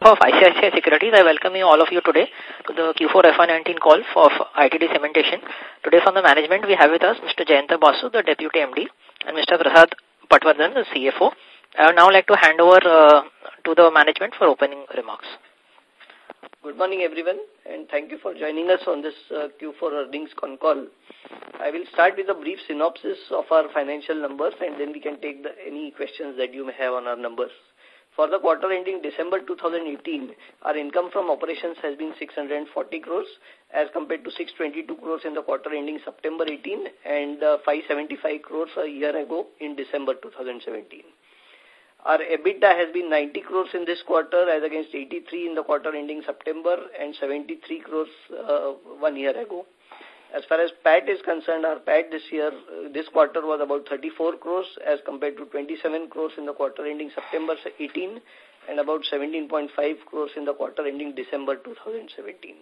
of ICICI Securities, I welcome you all of you today to the Q4 FY19 call for ITD Cementation. Today from the management, we have with us Mr. Jayanta Basu, the Deputy MD, and Mr. Prasad Patwardhan, the CFO. I would now like to hand over uh, to the management for opening remarks. Good morning, everyone, and thank you for joining us on this uh, Q4 earnings con call. I will start with a brief synopsis of our financial numbers, and then we can take the, any questions that you may have on our numbers. For the quarter ending December 2018, our income from operations has been 640 crores as compared to 622 crores in the quarter ending September 18 and uh, 575 crores a year ago in December 2017. Our EBITDA has been 90 crores in this quarter as against 83 in the quarter ending September and 73 crores uh, one year ago. As far as PAT is concerned, our PAT this year, this quarter was about 34 crores as compared to 27 crores in the quarter ending September 18 and about 17.5 crores in the quarter ending December 2017.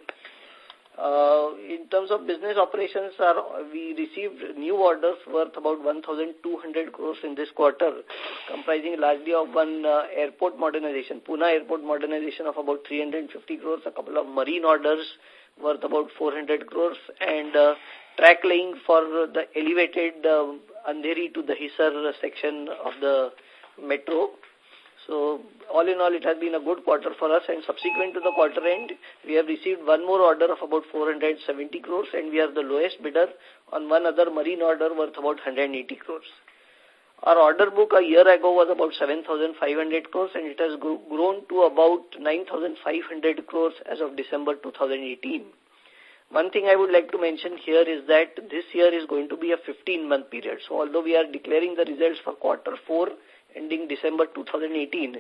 Uh, in terms of business operations, our, we received new orders worth about 1,200 crores in this quarter, comprising largely of one uh, airport modernization, Pune airport modernization of about 350 crores, a couple of marine orders worth about 400 crores and uh, track laying for the elevated uh, Andheri to Dahisar section of the metro. So all in all, it has been a good quarter for us and subsequent to the quarter end, we have received one more order of about 470 crores and we are the lowest bidder on one other marine order worth about 180 crores. Our order book a year ago was about 7,500 crores and it has grown to about 9,500 crores as of December 2018. One thing I would like to mention here is that this year is going to be a 15-month period. So although we are declaring the results for quarter four ending December 2018,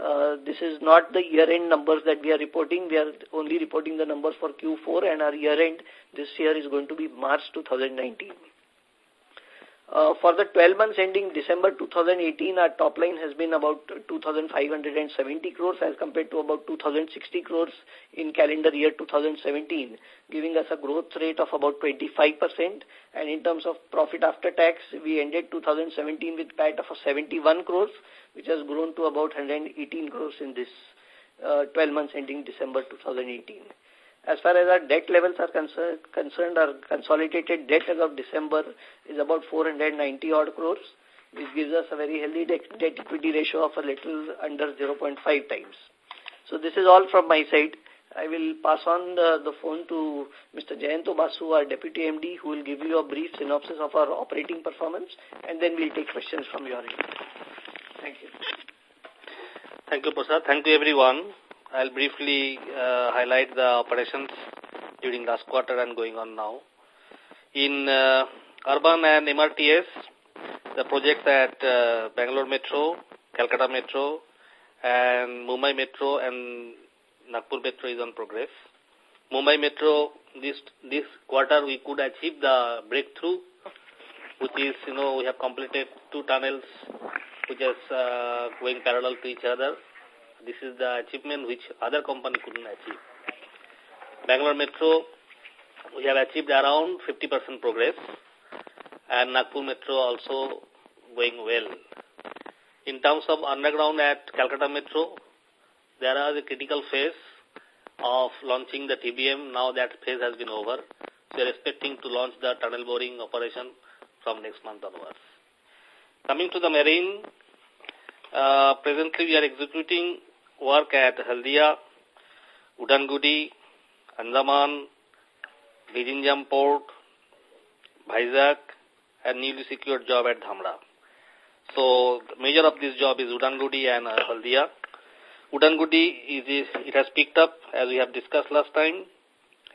uh, this is not the year-end numbers that we are reporting. We are only reporting the numbers for Q4 and our year-end this year is going to be March 2019. Uh, for the 12 months ending December 2018, our top line has been about 2,570 crores as compared to about 2,060 crores in calendar year 2017, giving us a growth rate of about 25%. And in terms of profit after tax, we ended 2017 with PAT of 71 crores, which has grown to about 118 crores in this uh, 12 months ending December 2018. As far as our debt levels are concern, concerned, our consolidated debt as of December is about 490 odd crores, which gives us a very healthy debt, equity ratio of a little under 0.5 times. So this is all from my side. I will pass on the, the phone to Mr. Jayanta Basu, our Deputy MD, who will give you a brief synopsis of our operating performance, and then we'll take questions from your end. Thank you. Thank you, Prasad. Thank you, everyone. I'll briefly uh, highlight the operations during last quarter and going on now. In uh, urban and MRTS, the projects at uh, Bangalore Metro, Calcutta Metro, and Mumbai Metro and Nagpur Metro is on progress. Mumbai Metro, this this quarter we could achieve the breakthrough, which is, you know, we have completed two tunnels which is going parallel to each other this is the achievement which other company couldn't achieve. Bangalore Metro, we have achieved around 50% progress and Nagpur Metro also going well. In terms of underground at Calcutta Metro, there are the critical phase of launching the TBM. Now that phase has been over. So we are expecting to launch the tunnel boring operation from next month onwards. Coming to the marine, uh, presently we are executing work at Haldia, Udangudi, Andaman, Vizhinjam Port, Vizag, and newly secured job at Dhamra. So, major of this job is Udangudi and uh, Haldia. Udangudi, is, is, it has picked up as we have discussed last time,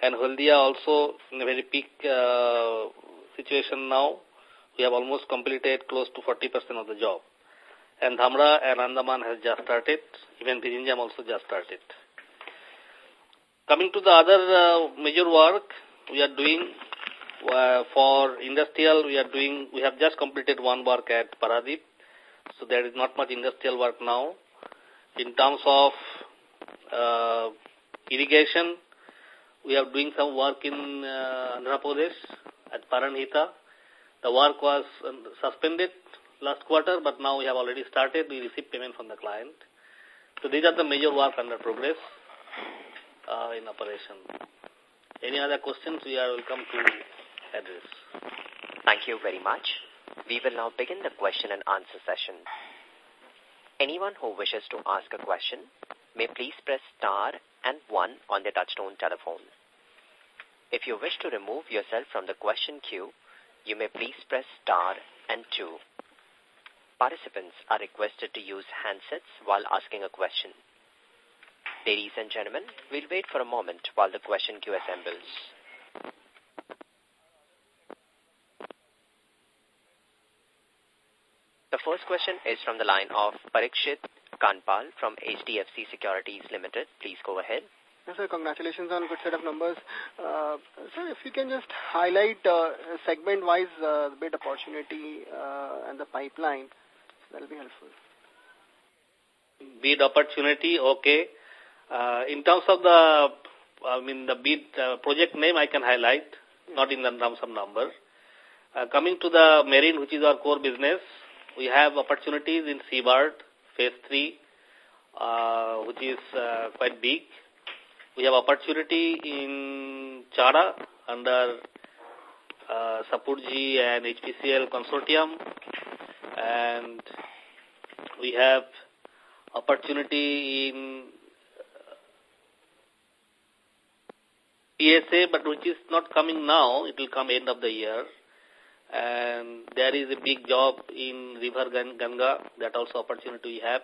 and Haldia also in a very peak uh, situation now. We have almost completed close to 40% of the job and Dhamra and Andaman has just started. Even Vizhinjam also just started. Coming to the other uh, major work we are doing uh, for industrial, we are doing, we have just completed one work at Paradip. So there is not much industrial work now. In terms of uh, irrigation, we are doing some work in Andhra Pradesh at Pranhita. The work was suspended last quarter, but now we have already started. We received payment from the client. So these are the major work under progress uh, in operation. Any other questions we are welcome to address. Thank you very much. We will now begin the question and answer session. Anyone who wishes to ask a question may please press star and one on their touchtone telephone. If you wish to remove yourself from the question queue, you may please press star and two. Participants are requested to use handsets while asking a question. Ladies and gentlemen, we'll wait for a moment while the question queue assembles. The first question is from the line of Parikshit Kandpal from HDFC Securities Limited. Please go ahead. Yes, sir. Congratulations on good set of numbers. Uh, sir, if you can just highlight uh, segment-wise uh, bid opportunity uh, and the pipeline, that will be helpful. Bid opportunity, okay. Uh, in terms of the, I mean, the bid uh, project name, I can highlight, not in the terms of number. Uh, coming to the marine, which is our core business, we have opportunities in Seabird, phase 3, uh, which is uh, quite big. We have opportunity in Chara under uh, Shapoorji and HPCL consortium. And we have opportunity in uh, PSA, but which is not coming now. It will come end of the year. And there is a big job in River Ganga, that also opportunity we have.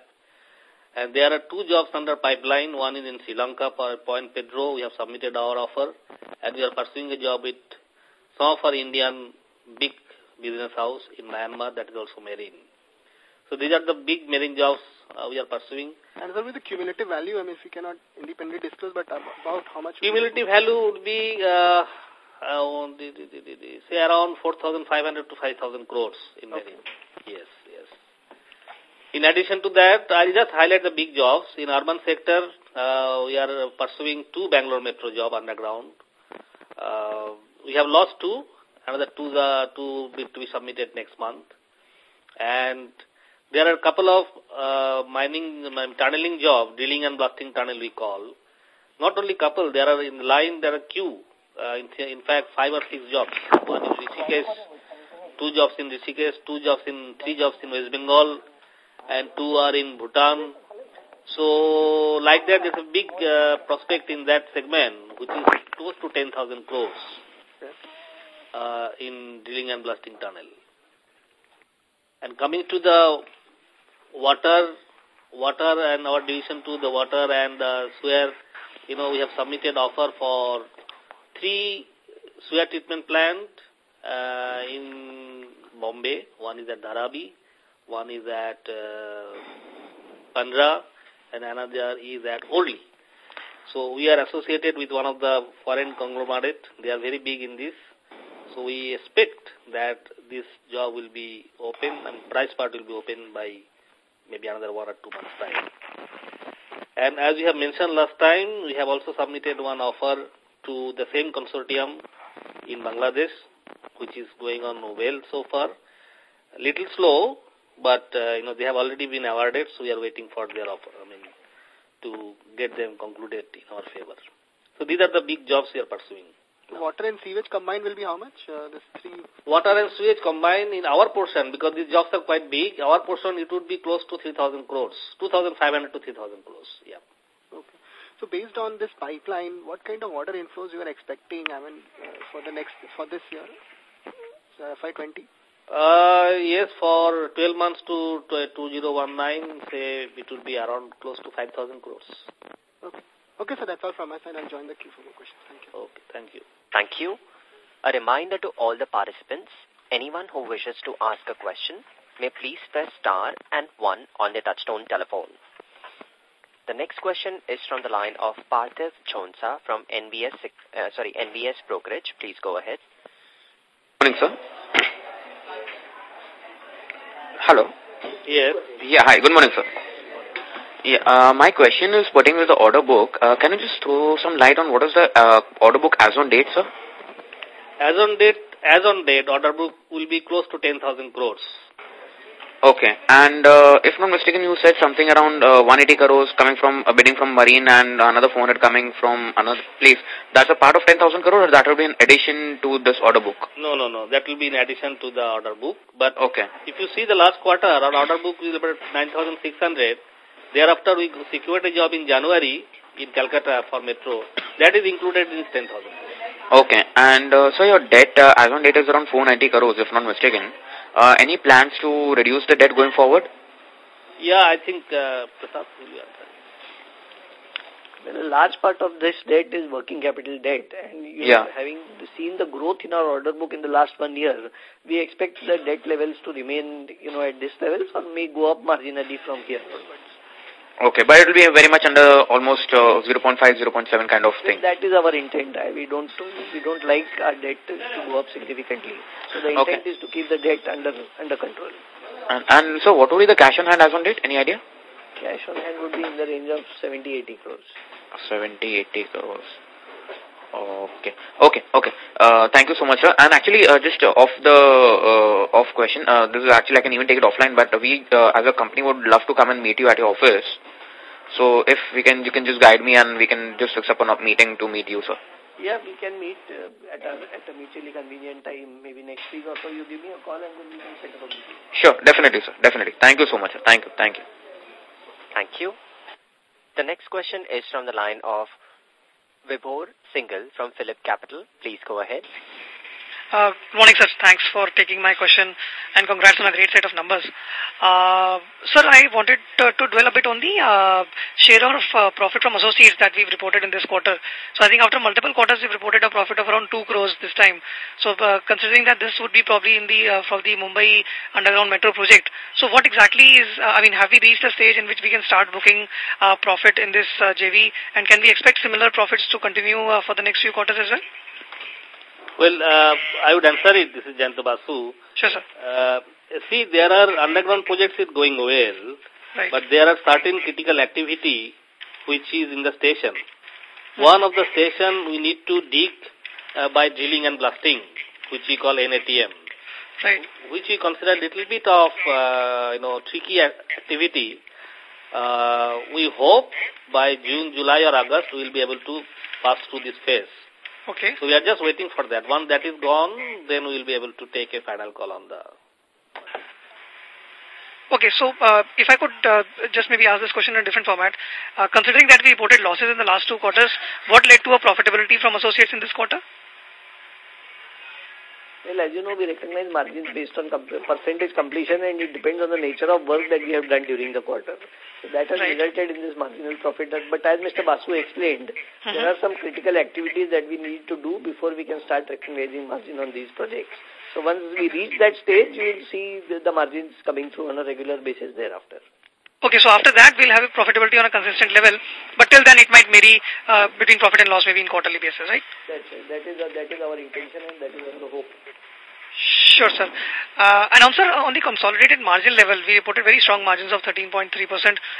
And there are two jobs under pipeline. One is in Sri Lanka for Point Pedro. We have submitted our offer. And we are pursuing a job with some of our Indian big business house in Myanmar that is also marine. So these are the big marine jobs uh, we are pursuing. And what will be the cumulative value? I mean, if you cannot independently disclose, but about how much? Cumulative value would be, uh, uh, the, the, the, the, say, around 4,500 to 5,000 crores in okay. marine. Yes, yes. In addition to that, I'll just highlight the big jobs. In urban sector, uh, we are pursuing two Bangalore Metro job underground. Uh, we have lost two. Another two, uh, two to be submitted next month. And there are a couple of uh, mining, tunneling job, drilling and blasting tunnel we call. Not only couple, there are in line, there are queue. Uh, in, in fact, five or six jobs. One in Rishikesh, two jobs in Rishikesh, two jobs in, three jobs in West Bengal, and two are in Bhutan. So, like that, there's a big uh, prospect in that segment, which is close to 10,000 crores uh, in drilling and blasting tunnel. And coming to the water, water and our division to the water and uh, sewer, you know, we have submitted offer for three sewer treatment plant uh, in Bombay. One is at Dharavi, one is at uh, Bandra, and another is at Worli. So we are associated with one of the foreign conglomerate. They are very big in this. So we expect that this job will be open and price part will be open by maybe another one or two months time. And as we have mentioned last time, we have also submitted one offer to the same consortium in Bangladesh, which is going on well so far. Little slow, but uh, you know they have already been awarded, so we are waiting for their offer. I mean, to get them concluded in our favor. So these are the big jobs we are pursuing. Water and sewage combined will be how much? Uh, this three. Water and sewage combined in our portion because these jobs are quite big. Our portion it would be close to 3,000 crores, 2,500 to 3,000 crores. Yeah. Okay. So based on this pipeline, what kind of water inflows you are expecting? I mean, uh, for the next for this year, so FY20. Uh, yes, for 12 months to, to 2019, say it would be around close to 5,000 crores. Okay. Okay, so that's all from my side. I'll join the queue for more questions. Thank you. Okay, thank you. Thank you. A reminder to all the participants, anyone who wishes to ask a question may please press star and one on their touchtone telephone. The next question is from the line of Parthiv Chonsa from NBS, uh, sorry, NBS Brokerage. Please go ahead. Good Morning, sir. Hello. Yes. Yeah, hi. Good morning, sir. Yeah, uh, my question is pertaining to the order book. Uh, can you just throw some light on what is the uh, order book as on date, sir? As on date, as on date, order book will be close to 10,000 crores. Okay. And uh, if not mistaken, you said something around uh, 180 crores coming from uh, bidding from Marine and another 400 coming from another place. That's a part of 10,000 crores or that will be in addition to this order book? No, no, no. That will be in addition to the order book. But okay. if you see the last quarter, our order book is about 9,600. Thereafter, we secured a job in January in Calcutta for Metro. That is included in 10,000. Okay. And uh, so your debt uh, as on date is around 490 crores, if not mistaken. Uh, any plans to reduce the debt going forward? Yeah, I think uh, Prasad will answer. Well, a large part of this debt is working capital debt. And you yeah. know, having seen the growth in our order book in the last one year, we expect the debt levels to remain, you know, at this levels or may go up marginally from here onwards. Okay, but it will be very much under almost uh, 0.5, 0.7 kind of thing. That is our intent. We don't we don't like our debt to go up significantly. So the intent okay. is to keep the debt under under control. And, and so what would be the cash on hand as on date? Any idea? Cash on hand would be in the range of 70, 80 crores. 70, 80 crores. Okay. Okay. Okay. Uh, thank you so much, sir. And actually, uh, just uh, off the uh, off question, uh, this is actually I can even take it offline. But we, uh, as a company, would love to come and meet you at your office. So if we can, you can just guide me, and we can just fix up a meeting to meet you, sir. Yeah, we can meet uh, at a at a mutually convenient time, maybe next week or so. You give me a call, and we can set up a meeting. Sure. Definitely, sir. Definitely. Thank you so much, sir. Thank you. Thank you. Thank you. The next question is from the line of Vibhor Singhal from PhillipCapital. Please go ahead. Uh, morning, sir. Thanks for taking my question and congrats on a great set of numbers. Uh, sir, I wanted to, to, dwell a bit on the uh, share of uh, profit from associates that we've reported in this quarter. So I think after multiple quarters, we've reported a profit of around 2 crores this time. So uh, considering that this would be probably in the uh, for the Mumbai Underground Metro project. So what exactly is, uh, I mean, have we reached a stage in which we can start booking profit in this JV and can we expect similar profits to continue for the next few quarters as well? Well, uh, I would answer it. This is Jayanta Basu. Sure, sir. Uh, see, there are underground projects is going well, right. but there are certain critical activity which is in the station. One of the station we need to dig uh, by drilling and blasting, which we call NATM. Right. Which we consider a little bit of, uh, you know, tricky activity. Uh, we hope by June, July or August we will be able to pass through this phase. Okay. So we are just waiting for that. Once that is gone, then we will be able to take a final call on the... Okay, so uh, if I could uh, just maybe ask this question in a different format, uh, considering that we reported losses in the last two quarters, what led to a profitability from associates in this quarter? Well, as you know, we recognize margins based on com percentage completion and it depends on the nature of work that we have done during the quarter. So that has right. resulted in this marginal profit. But as Mr. Basu explained, uh -huh. there are some critical activities that we need to do before we can start recognizing margin on these projects. So once we reach that stage, you will see the, the margins coming through on a regular basis thereafter. Okay, so after that, we'll have profitability on a consistent level, but till then it might vary uh, between profit and loss maybe in quarterly basis, right? That's. That is, uh, that is our intention and that is our hope. Sure, sir. Uh, and also on the consolidated margin level, we reported very strong margins of 13.3%,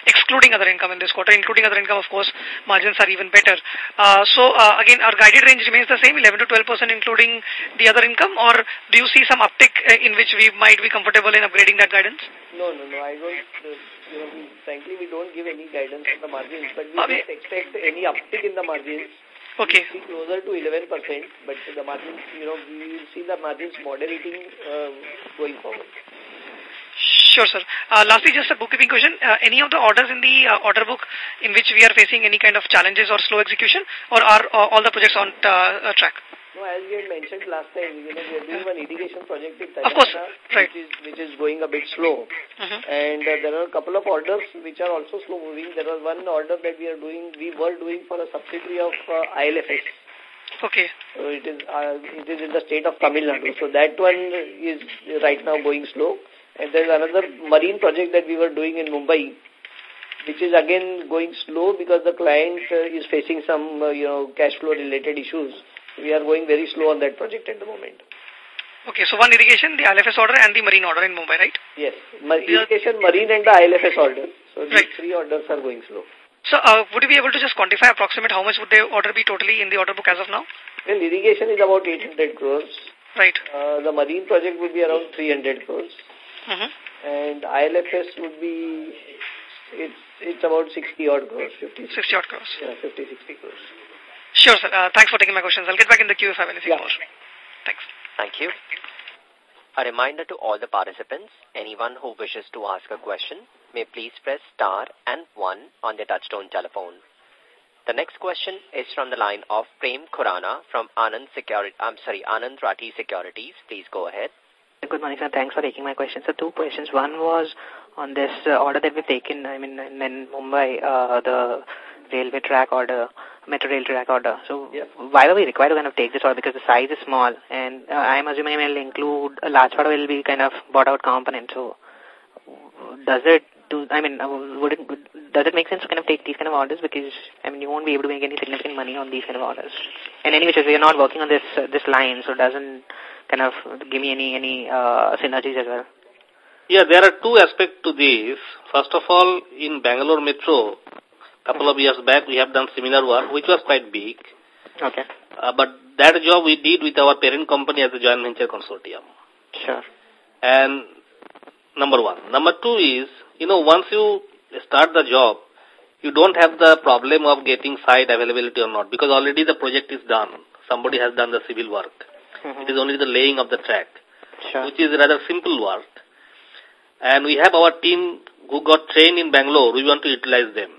excluding other income in this quarter. Including other income, of course, margins are even better. Uh, so, uh, again, our guided range remains the same, 11 to 12% including the other income, or do you see some uptick uh, in which we might be comfortable in upgrading that guidance? No, no, no. I don't, uh, you know, we, frankly, we don't give any guidance on the margins, but we okay. don't expect any uptick in the margins Okay. We see closer to 11%, but the margins, you know, we will see the margins moderating uh, going forward. Sure, sir. Uh, lastly, just a bookkeeping question. Uh, any of the orders in the uh, order book in which we are facing any kind of challenges or slow execution, or are uh, all the projects on uh, track? No, as we had mentioned last time, you know, we are doing one irrigation project in Of course, right. which is, which is going a bit slow. Uh -huh. And uh, there are a couple of orders which are also slow moving. There was one order that we are doing, we were doing for a subsidiary of uh, ILFS. Okay. So it is, uh, it is in the state of Tamil Nadu. So that one is right now going slow. And there is another marine project that we were doing in Mumbai, which is again going slow because the client uh, is facing some, uh, you know, cash flow related issues. We are going very slow on that project at the moment. Okay, so one irrigation, the ILFS order and the marine order in Mumbai, right? Yes, Mar irrigation, marine and the ILFS order. So these right. three orders are going slow. So uh, would you be able to just quantify approximate how much would the order be totally in the order book as of now? Well, irrigation is about 800 crores. Right. Uh, the marine project would be around 300 crores. Uh -huh. and ILFS would be, it's, it's about 60 odd crores, 50. 60 odd crores. Yeah, 50, 60 crores. Sure, sir. Uh, thanks for taking my questions. I'll get back in the queue if I have anything yeah. more. Thanks. Thank you. A reminder to all the participants, anyone who wishes to ask a question may please press star and one on their touchtone telephone. The next question is from the line of Prem Khurana from Anand Security, I'm sorry, Anand Rathi Securities. Please go ahead. Good morning, sir. Thanks for taking my question. So two questions. One was on this uh, order that we've taken, I mean, in, in Mumbai, uh, the railway track order, metro rail track order. So yeah. why are we required to kind of take this order? Because the size is small and uh, I'm assuming it will include a large part of it will be kind of bought out component. So does it do, I mean, uh, would it, does it make sense to kind of take these kind of orders? Because, I mean, you won't be able to make any significant money on these kind of orders. And anyway, we are not working on this, uh, this line, so it doesn't kind of give me any, any, uh, synergies as well. Yeah, there are two aspects to this. First of all, in Bangalore Metro, couple of years back, we have done similar work, which was quite big. Okay. Uh, but that job we did with our parent company as a joint venture consortium. Sure. And number one. Number two is, you know, once you start the job, you don't have the problem of getting site availability or not because already the project is done. Somebody has done the civil work. Mm -hmm. It is only the laying of the track, sure. which is rather simple work. And we have our team who got trained in Bangalore. We want to utilize them.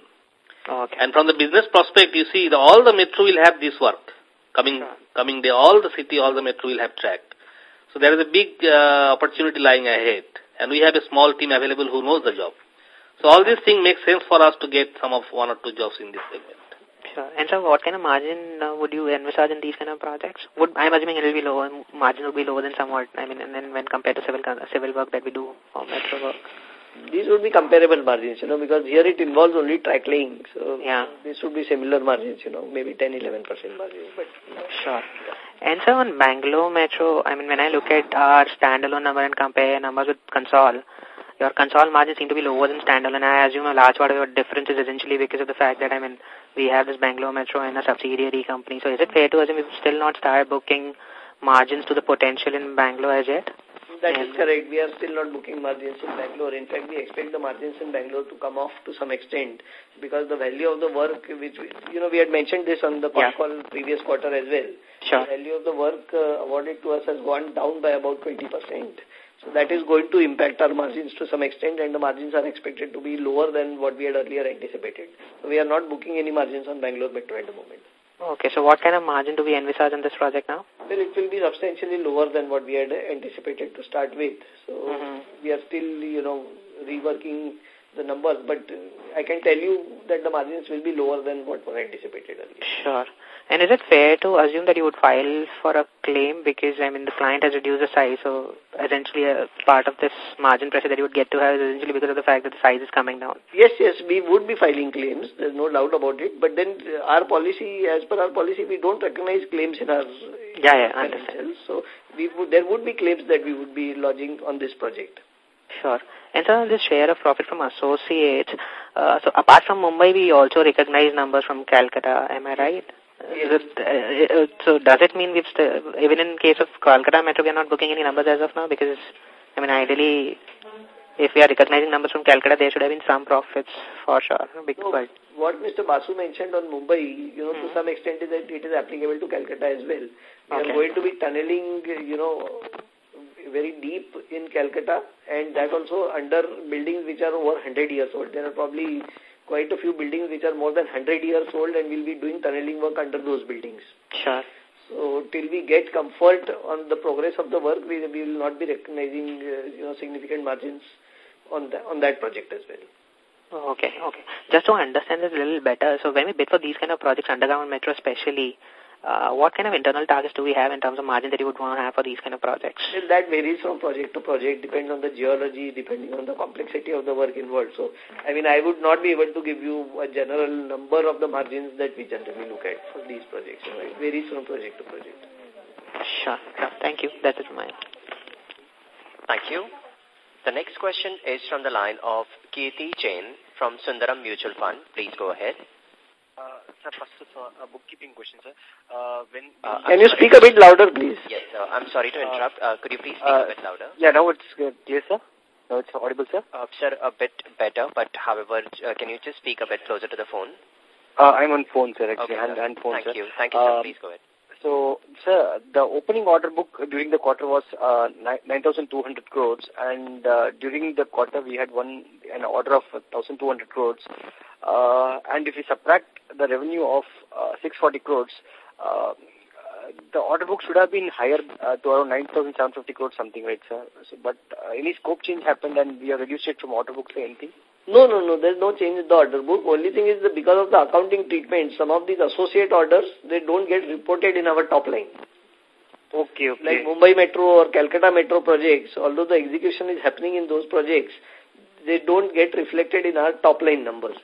Okay. And from the business prospect, you see, the, all the metro will have this work coming sure. coming day. All the city, all the metro will have track. So there is a big uh, opportunity lying ahead. And we have a small team available who knows the job. So all these things make sense for us to get some of one or two jobs in this segment. Sure. And so what kind of margin uh, would you envisage in these kind of projects? Would I'm assuming it will be lower, margin will be lower than somewhat, I mean, and then when compared to civil, civil work that we do or metro work? These would be comparable margins, you know, because here it involves only track laying. So yeah. this would be similar margins, you know, maybe 10, 11% margins. But Sure. And so on Bangalore Metro, I mean, when I look at our standalone number and compare numbers with console, your console margins seem to be lower than standalone. I assume a large part of your difference is essentially because of the fact that, I mean, we have this Bangalore Metro and a subsidiary company. So is it fair to assume we've still not started booking margins to the potential in Bangalore as yet? That is correct. We are still not booking margins in Bangalore. In fact, we expect the margins in Bangalore to come off to some extent because the value of the work, which, we, you know, we had mentioned this on the yeah. call previous quarter as well. Sure. The value of the work uh, awarded to us has gone down by about 20%. So that is going to impact our margins to some extent and the margins are expected to be lower than what we had earlier anticipated. So we are not booking any margins on Bangalore Metro at the moment. Okay, so what kind of margin do we envisage in this project now? Well, it will be substantially lower than what we had anticipated to start with. So mm -hmm. we are still, you know, reworking the numbers, but I can tell you that the margins will be lower than what was anticipated earlier. Sure. And is it fair to assume that you would file for a claim because, I mean, the client has reduced the size, so essentially a part of this margin pressure that you would get to have is essentially because of the fact that the size is coming down? Yes, yes, we would be filing claims. There's no doubt about it. But then uh, our policy, as per our policy, we don't recognize claims in our yeah, yeah, understand. So we would, there would be claims that we would be lodging on this project. Sure. And so this share of profit from associates, uh, so apart from Mumbai, we also recognize numbers from Calcutta, am I right? It, uh, so does it mean we've, even in case of Calcutta Metro, we are not booking any numbers as of now? Because, I mean, ideally, if we are recognizing numbers from Calcutta, there should have been some profits for sure. Big no, but what Mr. Basu mentioned on Mumbai, you know, -hmm. to some extent is that it is applicable to Calcutta as well. We okay. are going to be tunneling, you know, very deep in Calcutta and that also under buildings which are over 100 years old. There are probably quite a few buildings which are more than 100 years old and we'll be doing tunneling work under those buildings. Sure. So till we get comfort on the progress of the work, we, we will not be recognizing uh, you know significant margins on that on that project as well. Okay, okay. Just to understand this a little better, so when we bid for these kind of projects, underground metro especially, uh, what kind of internal targets do we have in terms of margin that you would want to have for these kind of projects? Well, that varies from project to project, depends on the geology, depending on the complexity of the work involved. So, I mean, I would not be able to give you a general number of the margins that we generally look at for these projects. You know, it varies from project to project. Sure, sure. Thank you. That is mine. Thank you. The next question is from the line of Kirti Jain from Sundaram Mutual Fund. Please go ahead. Uh, sir, first is a bookkeeping question, sir. Uh, when uh, Can you speak a bit louder, please? Yes, sir. I'm sorry to interrupt. Uh, could you please speak uh, a bit louder? Yeah, now it's good. Yes, sir? Now it's audible, sir? Uh, sir, a bit better, but however, uh, can you just speak a bit closer to the phone? Uh, I'm on phone, sir, actually, okay, and, and phone, Thank sir. you. Thank you, sir. Um, Please go ahead. So, sir, the opening order book during the quarter was uh, 9,200 crores, and uh, during the quarter we had one an order of 1,200 crores. Uh, and if we subtract the revenue of uh, 640 crores, uh, the order book should have been higher uh, to around 9,750 crores, something, right, sir? So, but uh, any scope change happened, and we have reduced it from order book to anything? No, no, no. There's no change in the order book. Only thing is that because of the accounting treatment, some of these associate orders, they don't get reported in our top line. Okay, okay. Like Mumbai Metro or Calcutta Metro projects, although the execution is happening in those projects, they don't get reflected in our top line numbers.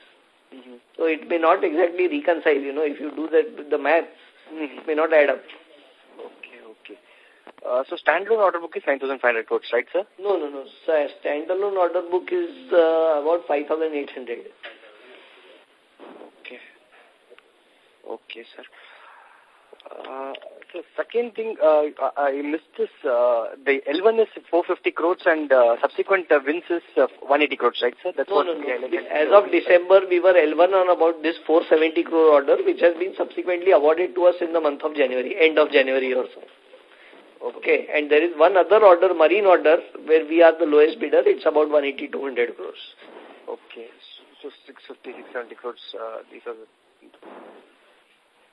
Mm -hmm. So it may not exactly reconcile, you know, if you do that the maths, mm -hmm. it may not add up. Uh, so standalone order book is 9,500 crores, right, sir? No, no, no. Sir, standalone order book is uh, about 5,800. Okay. Okay, sir. Uh, so second thing, uh, I missed this, uh, the L1 is 450 crores and uh, subsequent uh, wins is uh, 180 crores, right, sir? That's no, what no, no. As of December, we were L1 on about this 470 crore order, which has been subsequently awarded to us in the month of January, end of January or so. Okay, and there is one other order, marine order, where we are the lowest bidder. It's about 180, 200 crores. Okay, so 650, 670 crores, uh, these are the...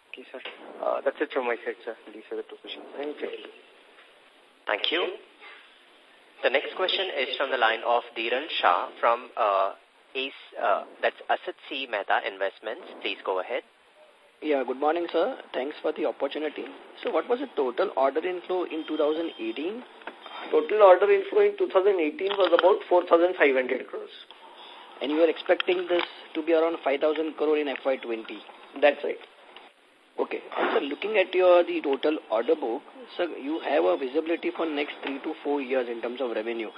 Okay, sir. Uh, that's it from my side, sir. These are the two questions. Thank you. Thank you. The next question is from the line of Dhiral Shah from uh, Ace, uh, that's Asit C. Mehta Investments. Please go ahead. Yeah, good morning, sir. Thanks for the opportunity. So what was the total order inflow in 2018? Total order inflow in 2018 was about 4,500 crores. And you were expecting this to be around 5,000 crore in FY20? That's right. Okay. And sir, looking at your the total order book, sir, you have a visibility for next three to four years in terms of revenue.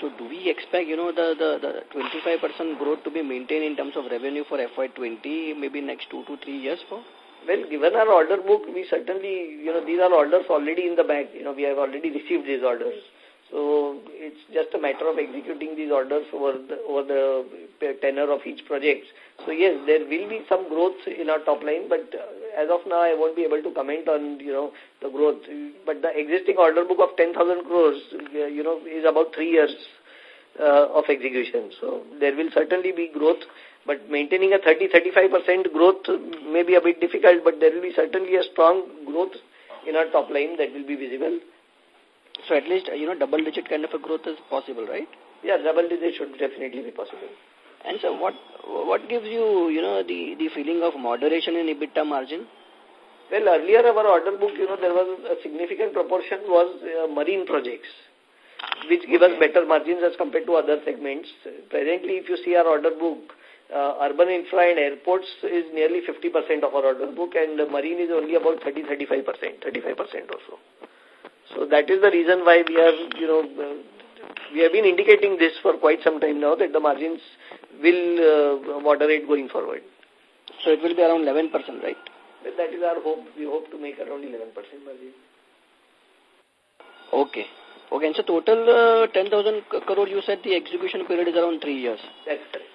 So do we expect, you know, the, the, the 25% growth to be maintained in terms of revenue for FY20, maybe next two to three years for? Well, given our order book, we certainly, you know, these are orders already in the bag. You know, we have already received these orders. So it's just a matter of executing these orders over the, over the tenure of each project. So yes, there will be some growth in our top line, but uh, as of now, I won't be able to comment on, you know, the growth. But the existing order book of 10,000 crores, you know, is about three years uh, of execution. So there will certainly be growth, but maintaining a 30-35% growth may be a bit difficult, but there will be certainly a strong growth in our top line that will be visible. So at least, you know, double-digit kind of a growth is possible, right? Yeah, double-digit should definitely be possible. And so what what gives you, you know, the, the feeling of moderation in EBITDA margin? Well, earlier our order book, you know, there was a significant proportion was uh, marine projects, which give us better margins as compared to other segments. Presently, if you see our order book, uh, urban infra and airports is nearly 50% of our order book and marine is only about 30-35%, 35% or so. So that is the reason why we are, you know, uh, we have been indicating this for quite some time now that the margins will uh, moderate going forward. So it will be around 11%, right? Well, that is our hope. We hope to make around 11% margin. Okay. Okay, and so total uh, 10,000 crore, you said the execution period is around three years. That's correct.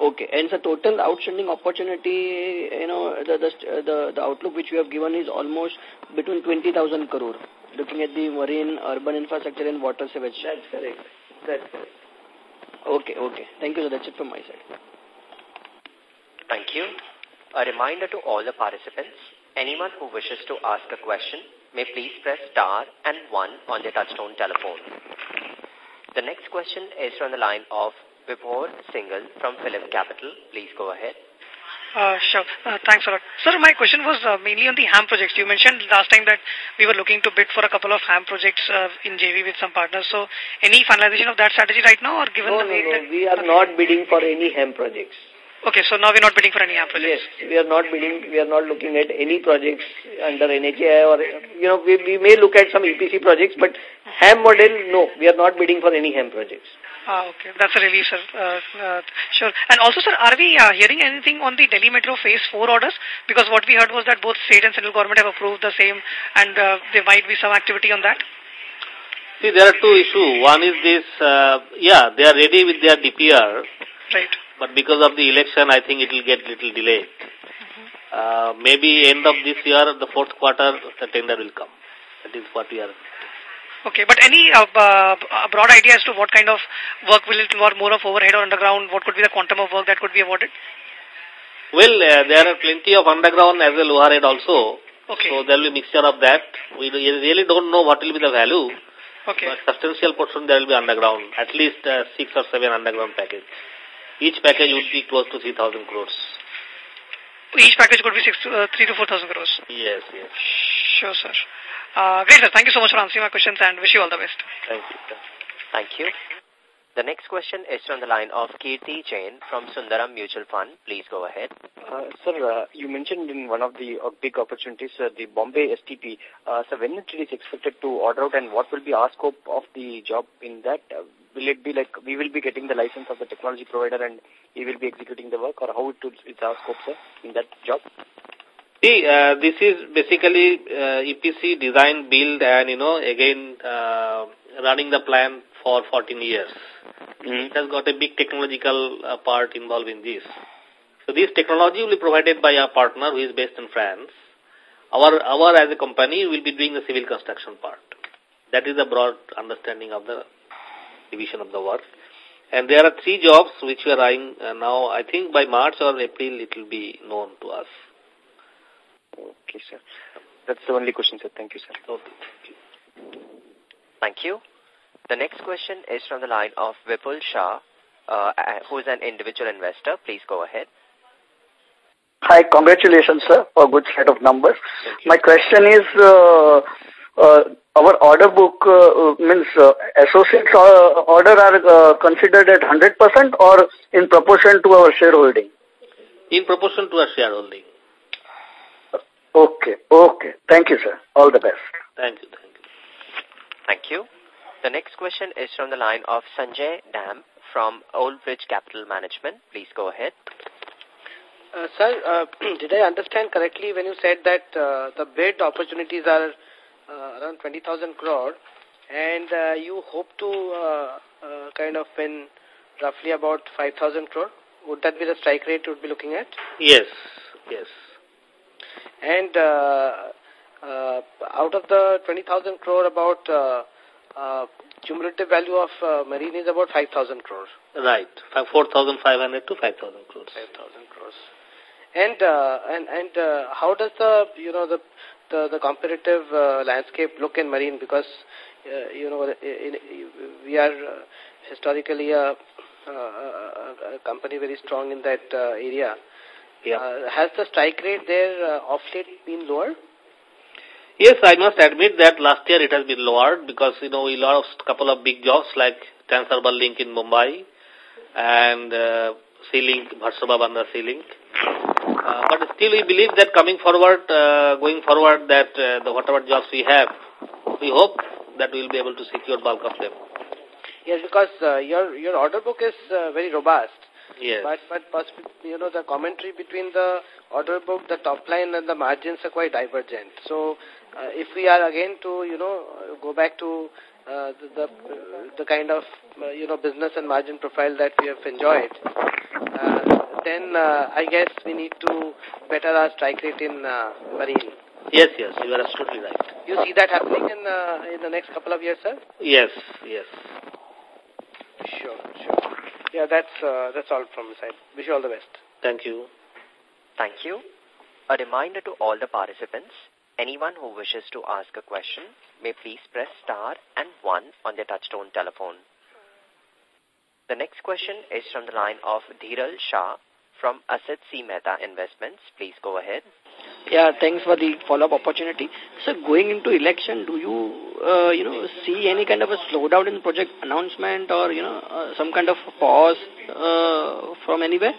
Okay, and the total outstanding opportunity, you know, the, the, the, the outlook which you have given is almost between 20,000 crore, looking at the marine, urban infrastructure and water sewage. That's correct. That's correct. Okay, okay. Thank you. That's it from my side. Thank you. A reminder to all the participants, anyone who wishes to ask a question may please press star and one on their touchtone telephone. The next question is from the line of Vibhor Singhal from PhillipCapital. Please go ahead. Uh, sure. Uh, thanks a lot. Sir, my question was uh, mainly on the HAM projects. You mentioned last time that we were looking to bid for a couple of HAM projects uh, in JV with some partners. So, any finalization of that strategy right now or given no, the no, way no. that... We are not bidding for any HAM projects. Okay, so now we're not bidding for any HAM projects. Yes, we are not bidding, we are not looking at any projects under NHAI or, you know, we, we may look at some EPC projects, but HAM model, no, we are not bidding for any HAM projects. Ah, okay. That's a relief, sir. Uh, uh, sure. And also, sir, are we uh, hearing anything on the Delhi Metro Phase 4 orders? Because what we heard was that both state and central government have approved the same and uh, there might be some activity on that. See, there are two issues. One is this, uh, yeah, they are ready with their DPR. Right. But because of the election, I think it will get little delayed. Uh, maybe end of this year, the fourth quarter, the tender will come. That is what we are. Okay, but any uh, uh, broad idea as to what kind of work will it involve, more of overhead or underground? What could be the quantum of work that could be awarded? Well, uh, there are plenty of underground as well overhead also. Okay. So there will be mixture of that. We really don't know what will be the value. Okay. But substantial portion there will be underground, at least uh, six or seven underground package. Each package would be close to 3,000 crores. Each package could be six, uh, 3 to 4,000 crores. Yes, yes. Sure, sir. Uh, great, sir. Thank you so much for answering my questions and wish you all the best. Thank you. Thank you. The next question is from the line of Kirti Jain from Sundaram Mutual Fund. Please go ahead. Uh, sir, uh, you mentioned in one of the uh, big opportunities, uh, the Bombay STP. Uh, so when it is expected to order out and what will be our scope of the job in that? Uh, will it be like we will be getting the license of the technology provider and he will be executing the work or how it is our scope, sir, in that job? See, uh, this is basically uh, EPC design, build, and, you know, again, uh, running the plan for 14 years. Mm. It has got a big technological uh, part involved in this. So this technology will be provided by our partner who is based in France. Our, our as a company will be doing the civil construction part. That is the broad understanding of the division of the work. And there are three jobs which we are eyeing uh, now. I think by March or April it will be known to us. Okay, sir. That's the only question, sir. Thank you, sir. Okay, thank you. Thank you. The next question is from the line of Vipul Shah, uh, who is an individual investor. Please go ahead. Hi, congratulations, sir, for a good set of numbers. My question is, uh, uh, our order book uh, means uh, associates uh, order are uh, considered at 100% or in proportion to our shareholding? In proportion to our shareholding. Okay, okay. Thank you, sir. All the best. Thank you, thank you. Thank you. The next question is from the line of Sanjay Dam from Old Bridge Capital Management. Please go ahead. Uh, sir, uh, did I understand correctly when you said that uh, the bid opportunities are uh, around 20,000 crore and uh, you hope to uh, uh, kind of win roughly about 5,000 crore? Would that be the strike rate you would be looking at? Yes, yes. And uh, uh, out of the 20,000 crore, about uh, uh, cumulative value of uh, marine is about 5,000 crores. Right, 4,500 to 5,000 crores. 5,000 crores. And uh, and and uh, how does the you know the the, the competitive uh, landscape look in marine? Because uh, you know in, we are uh, historically a, a, a, company very strong in that uh, area. Yeah. Uh, has the strike rate there uh, of late been lower? Yes, I must admit that last year it has been lowered because, you know, we lost a couple of big jobs like Trans-Harbour Link in Mumbai and uh, Sea Link, Versova Bandra Sea Link. Uh, but still we believe that coming forward, uh, going forward that uh, the whatever jobs we have, we hope that we will be able to secure bulk of them. Yes, because uh, your your order book is uh, very robust. Yes. But but possibly, you know the commentary between the order book, the top line, and the margins are quite divergent. So uh, if we are again to you know go back to uh, the the, the kind of uh, you know business and margin profile that we have enjoyed, uh, then uh, I guess we need to better our strike rate in uh, marine. Yes, yes, you are absolutely right. You see that happening in uh, in the next couple of years, sir? Yes, yes. Sure, sure. Yeah, that's uh, that's all from my side. Wish you all the best. Thank you. Thank you. A reminder to all the participants, anyone who wishes to ask a question may please press star and one on their touchtone telephone. The next question is from the line of Dhiral Shah from Asit C. Mehta Investments. Please go ahead. Yeah, thanks for the follow-up opportunity. So going into election, do you, uh, you know, see any kind of a slowdown in project announcement or, you know, uh, some kind of pause uh, from anywhere?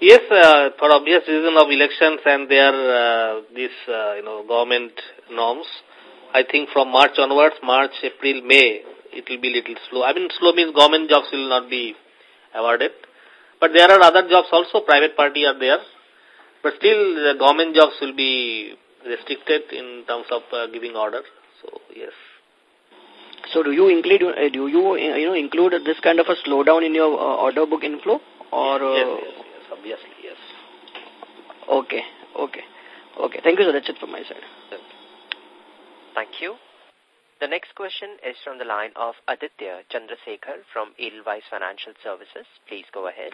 Yes, uh, for obvious reason of elections and their, uh, this, uh, you know, government norms, I think from March onwards, March, April, May, it will be a little slow. I mean, slow means government jobs will not be awarded. But there are other jobs also, private party are there. But still, the government jobs will be restricted in terms of uh, giving order. So, yes. So do you include uh, do you uh, you know include this kind of a slowdown in your uh, order book inflow or uh, yes, yes, yes, obviously yes. Okay, okay, okay. Thank you, sir. That's it from my side. Thank you. The next question is from the line of Aditya Chandrasekhar from Edelweiss Financial Services. Please go ahead.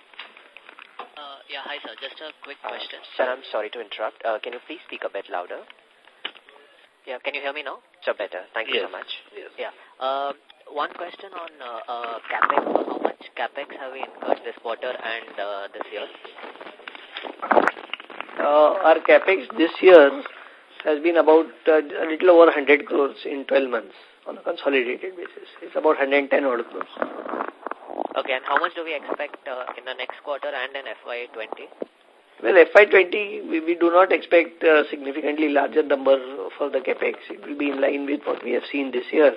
Uh, yeah, hi sir. Just a quick Uh, question. sir, I'm sorry to interrupt. Uh, can you please speak a bit louder? Yeah, can you hear me now? So better. Thank you so much. Yes. Yeah. Uh, one question on uh, uh, capex. How much capex have we incurred this quarter and uh, this year? Uh, our capex this year has been about uh, a little over 100 crores in 12 months on a consolidated basis. It's about 110 odd crores. Okay, and how much do we expect uh, in the next quarter and in FY20? Well, FY20, we, we do not expect a significantly larger number for the capex. It will be in line with what we have seen this year.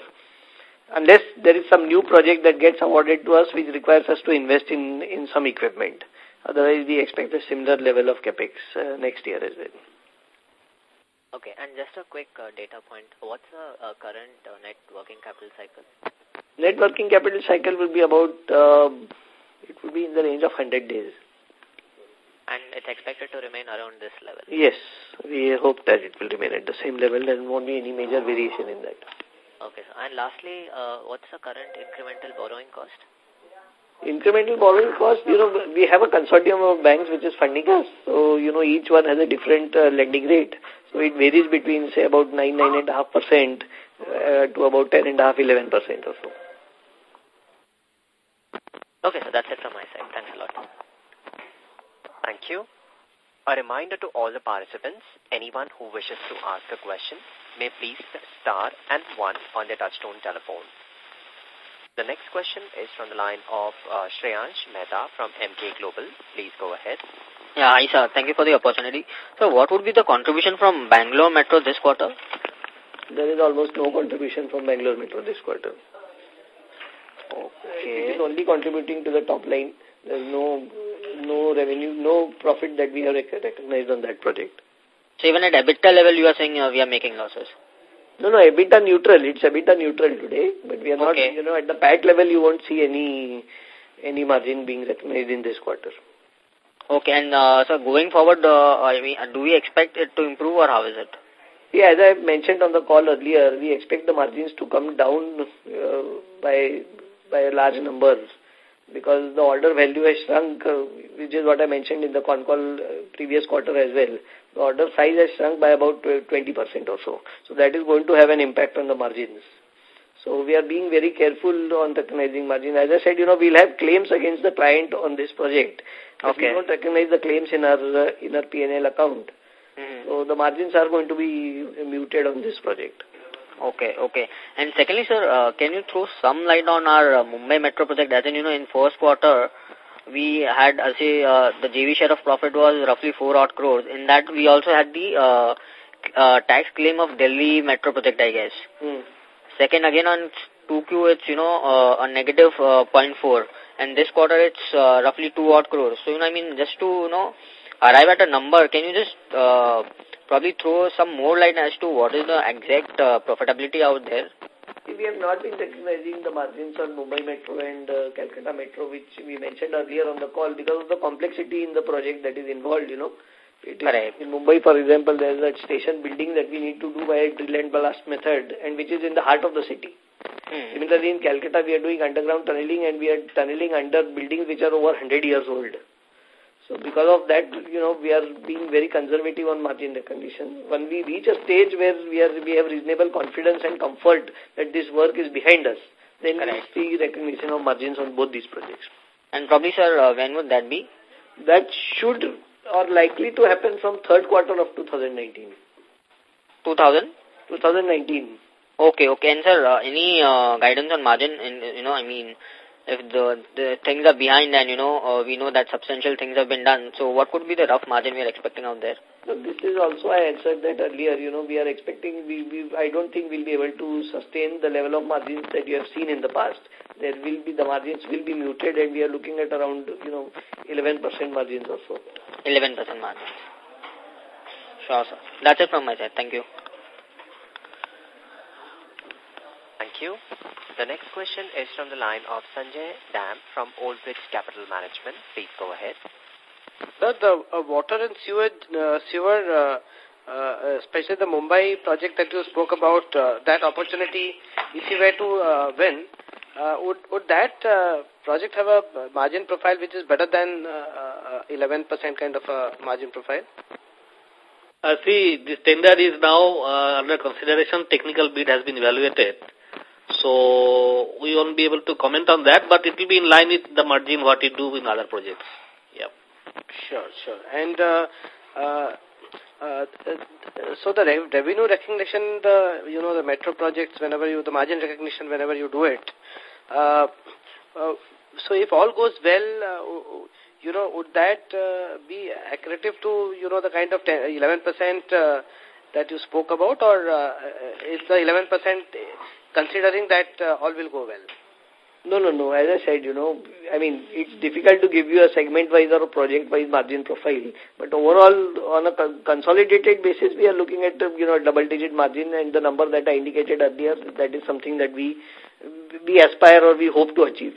Unless there is some new project that gets awarded to us which requires us to invest in, in some equipment. Otherwise, we expect a similar level of capex uh, next year as well. Okay, and just a quick uh, data point. What's the uh, current uh, net working capital cycle? Net working capital cycle will be about, um, it will be in the range of 100 days. And it's expected to remain around this level. Yes, we hope that it will remain at the same level. There won't be any major variation in that. Okay. And lastly, uh, what's the current incremental borrowing cost? Incremental borrowing cost, you know, we have a consortium of banks which is funding us. So, you know, each one has a different uh, lending rate. So it varies between, say, about 9, 9.5% uh, to about 10 and a half, 11% or so. Okay, so that's it from my side. Thanks a lot. Thank you. A reminder to all the participants, anyone who wishes to ask a question may please press star and one on their touchtone telephone. The next question is from the line of uh, Shreyansh Mehta from Emkay Global. Please go ahead. Yeah, hi sir. Thank you for the opportunity. So what would be the contribution from Bangalore Metro this quarter? There is almost no contribution from Bangalore Metro this quarter. Okay. It is only contributing to the top line. There is no no revenue, no profit that we have rec recognized on that project. So even at EBITDA level, you are saying uh, we are making losses. No, no, EBITDA neutral. It's EBITDA neutral today, but we are not, Okay. you know, at the PAT level, you won't see any any margin being recognized in this quarter. Okay, and uh, so going forward, uh, I mean, do we expect it to improve or how is it? Yeah, as I mentioned on the call earlier, we expect the margins to come down uh, by by a large number because the order value has shrunk, uh, which is what I mentioned in the con call uh, previous quarter as well. The order size has shrunk by about 20% or so. So that is going to have an impact on the margins. So we are being very careful on recognizing margin. As I said, you know, we'll have claims against the client on this project. Okay. If We don't recognize the claims in our uh, in our P&L account. So the margins are going to be muted on this project. Okay, okay. And secondly, sir, uh, can you throw some light on our uh, Mumbai Metro project? As in, you know, in first quarter, we had, uh, say, uh, the JV share of profit was roughly 4 odd crores. In that, we also had the uh, uh, tax claim of Delhi Metro project, I guess. Hmm. Second, again, on 2Q, it's, you know, uh, a negative uh, 0.4. And this quarter, it's uh, roughly 2 odd crores. So, you know, I mean, just to, you know, arrive at a number, can you just uh, probably throw some more light as to what is the exact uh, profitability out there? We have not been recognizing the margins on Mumbai Metro and uh, Calcutta Metro, which we mentioned earlier on the call, because of the complexity in the project that is involved, you know. It is, Correct. In Mumbai, for example, there is a station building that we need to do by a drill and blast method, and which is in the heart of the city. Hmm. Similarly, in Calcutta, we are doing underground tunneling, and we are tunneling under buildings which are over 100 years old. So because of that, you know, we are being very conservative on margin recognition. When we reach a stage where we are we have reasonable confidence and comfort that this work is behind us, then we Correct. see recognition of margins on both these projects. And probably, sir, uh, when would that be? That should or likely to happen from third quarter of 2019. 2000? 2019. Okay, okay. And, sir, uh, any uh, guidance on margin? In, you know, I mean, if the, the things are behind and, you know, uh, we know that substantial things have been done, so what could be the rough margin we are expecting out there? So this is also, I answered that earlier, you know, we are expecting, we, we, I don't think we'll be able to sustain the level of margins that you have seen in the past. There will be, the margins will be muted and we are looking at around, you know, 11% margins or so. 11% margin. Sure, sir. That's it from my side. Thank you. Thank Thank you. The next question is from the line of Sanjay Dam from Old Bridge Capital Management. Please go ahead. Sir, the uh, water and sewer, uh, sewer uh, uh, especially the Mumbai project that you spoke about, uh, that opportunity, if you were to uh, win, uh, would, would that uh, project have a margin profile which is better than 11% uh, uh, kind of a margin profile? Uh, see, this tender is now uh, under consideration. Technical bid has been evaluated. So we won't be able to comment on that, but it will be in line with the margin what we do in other projects. Yeah. Sure, sure. And uh, uh, uh, so the revenue recognition, the you know the metro projects, whenever you the margin recognition, whenever you do it. Uh, uh, so if all goes well, uh, you know, would that uh, be accretive to, you know, the kind of 11% uh, that you spoke about or uh, is the 11% considering that uh, all will go well? No, no, no. As I said, you know, I mean, it's difficult to give you a segment-wise or a project-wise margin profile. But overall, on a consolidated basis, we are looking at, you know, double-digit margin and the number that I indicated earlier, that is something that we, we aspire or we hope to achieve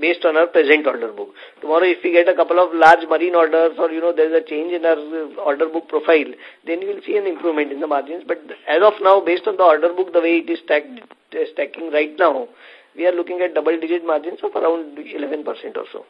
based on our present order book. Tomorrow, if we get a couple of large marine orders or, you know, there's a change in our order book profile, then you will see an improvement in the margins. But as of now, based on the order book, the way it is stacked, stacking right now, we are looking at double-digit margins of around 11% or so.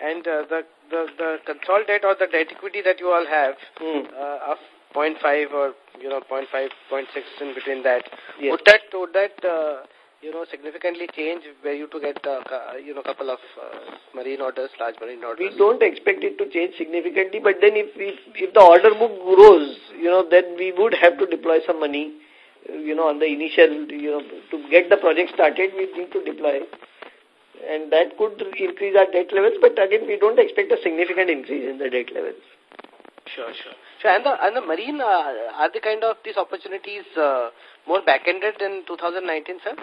And uh, the, the, the consolidate or the debt equity that you all have hmm. uh, of 0.5 or, you know, 0.5, 0.6 in between that, yes. would that, would that uh, you know, significantly change where you to get, uh, you know, couple of uh, marine orders, large marine orders? We don't expect it to change significantly, but then if, if, if the order book grows, you know, then we would have to deploy some money, you know, on the initial, you know, to get the project started, we need to deploy. And that could increase our debt levels, but again, we don't expect a significant increase in the debt levels. Sure, sure. So, and the, and the marine, uh, are the kind of these opportunities uh, more back-ended in 2019, sir?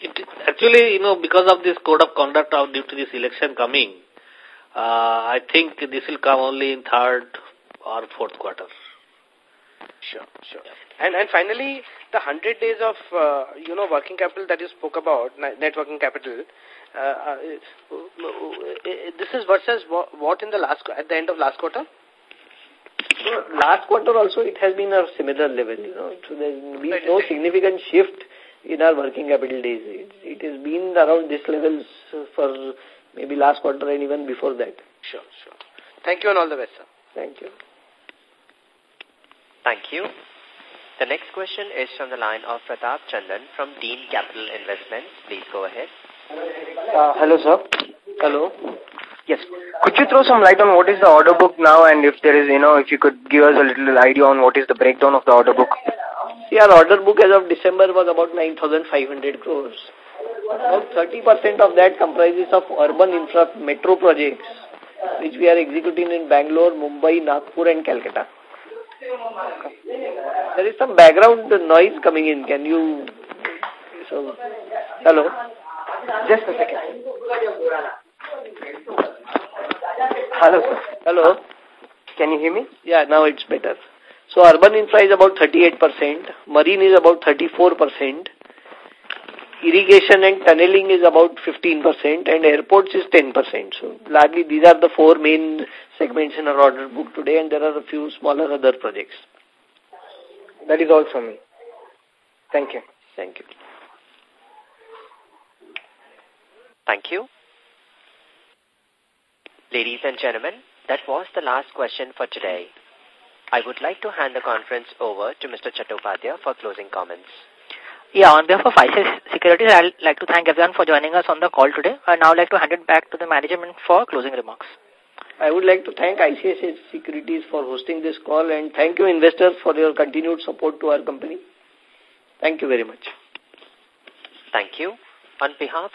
It, actually, you know, because of this code of conduct of due to this election coming, uh, I think this will come only in third or fourth quarter. Sure, sure. And and finally, the 100 days of, uh, you know, working capital that you spoke about, net working capital, uh, uh, this is versus what in the last, at the end of last quarter? So last quarter also it has been a similar level, you know, so there's been no significant shift in our working capital days. It, it has been around this levels for maybe last quarter and even before that. Sure, sure. Thank you and all the best, sir. Thank you. Thank you. The next question is from the line of Pratap Chandan from Dean Capital Investments. Please go ahead. Uh, hello, sir. Hello. Yes. Could you throw some light on what is the order book now and if there is, you know, if you could give us a little idea on what is the breakdown of the order book? See, our order book as of December was about 9,500 crores. About 30% of that comprises of urban infra metro projects, which we are executing in Bangalore, Mumbai, Nagpur and Calcutta. There is some background noise coming in. Can you... So, hello? Just a second. Hello, sir. Hello. Can you hear me? Yeah, now it's better. So urban infra is about 38%, marine is about 34%, irrigation and tunneling is about 15%, and airports is 10%. So largely these are the four main segments in our order book today, and there are a few smaller other projects. That is all from me. Thank you. Thank you. Thank you. Ladies and gentlemen, that was the last question for today. I would like to hand the conference over to Mr. Chattopadhyay for closing comments. Yeah, on behalf of ICICI Securities, I'd like to thank everyone for joining us on the call today. I'd now like to hand it back to the management for closing remarks. I would like to thank ICICI Securities for hosting this call and thank you investors for your continued support to our company. Thank you very much. Thank you. On behalf